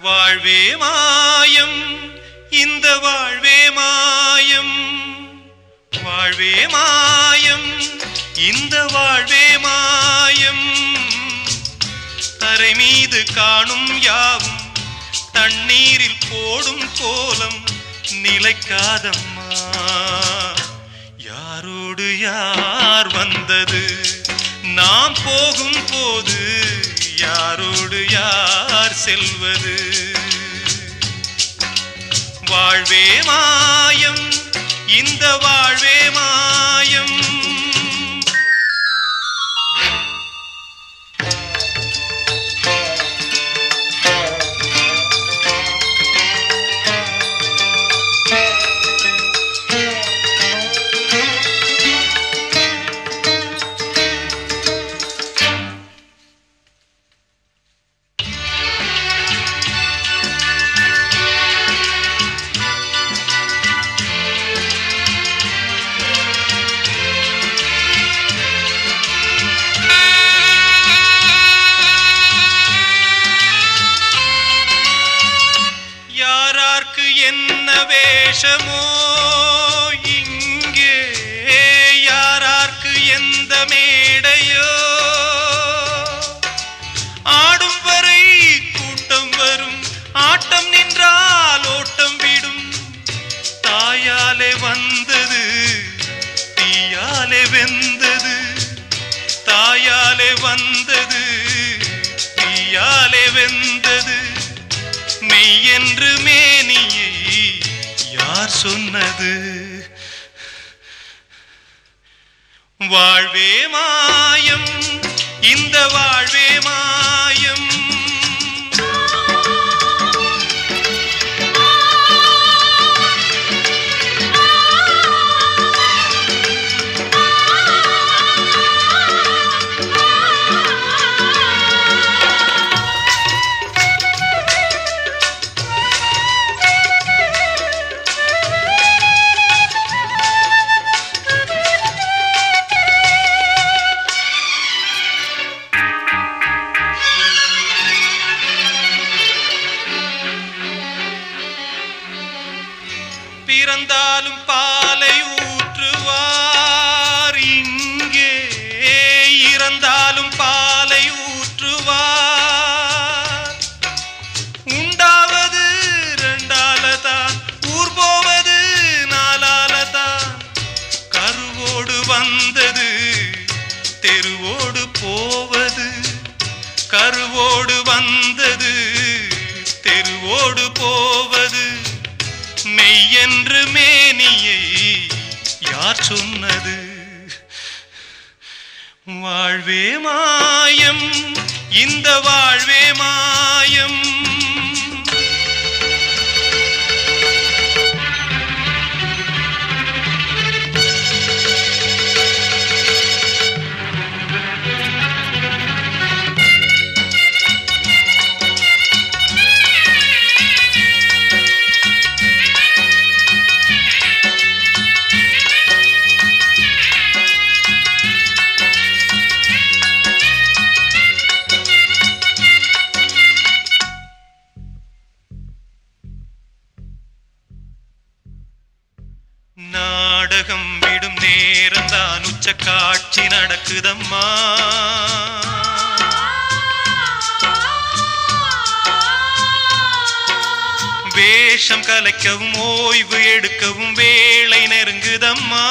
வாழ்வே மாயம். இந்த வாழ்வே மாயம். வாழ்வே மாயம். இந்த வாழ்வே மாயம். தரை மீது காணும் யாவும் தண்ணீரில் போடும் கோலம் நிலைக்காதம்மா. யாரோடு யார் வந்தது? நாம் போகும் போது யாரோடு யார் செல்வது? வாழ்வே மாயம் இந்த வா என்ன வேஷமோ இங்கே? யாரார்க்கு எந்த மேடையோ? ஆடும் வரை கூட்டம் வரும் ஆட்டம் நின்றால் ஓட்டம் விடும். தாயாலே வந்தது தீயாலே வெந்தது தாயாலே வந்தது தீயாலே வெந்தது மெய் என்று சொன்னது. வாழ்வே மாயம் இந்த வாழ்வே மாயம் பிறந்தாலும் பாலை ஊற்றுவார். இங்கே இறந்தாலும் பாலை ஊற்றுவார். உண்டாவது ரெண்டாலதான் ஊர் போவது நாலாலதான். கருவோடு வந்தது என்று மேனியை யார் சொன்னது? வாழ்வே மாயம் இந்த வாழ்வே மாயம். காட்சி நடக்குதம்மா. வேஷம் கலைக்கவும் ஓய்வு எடுக்கவும் வேலை நெருங்குதம்மா.